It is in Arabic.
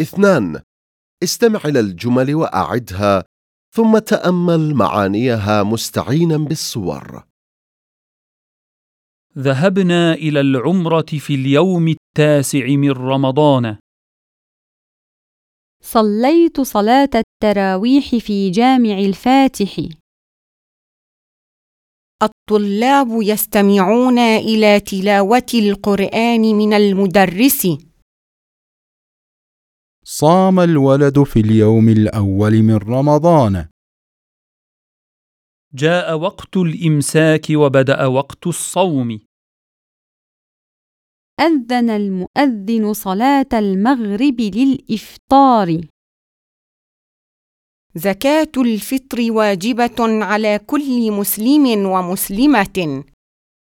اثنان. استمع إلى الجمل وأعدها ثم تأمل معانيها مستعينا بالصور. ذهبنا إلى العمرة في اليوم التاسع من رمضان. صليت صلاة التراويح في جامع الفاتح. الطلاب يستمعون إلى تلاوة القرآن من المدرس. صام الولد في اليوم الأول من رمضان. جاء وقت الإمساك وبدأ وقت الصوم. أذن المؤذن صلاة المغرب للإفطار. زكاة الفطر واجبة على كل مسلم ومسلمة.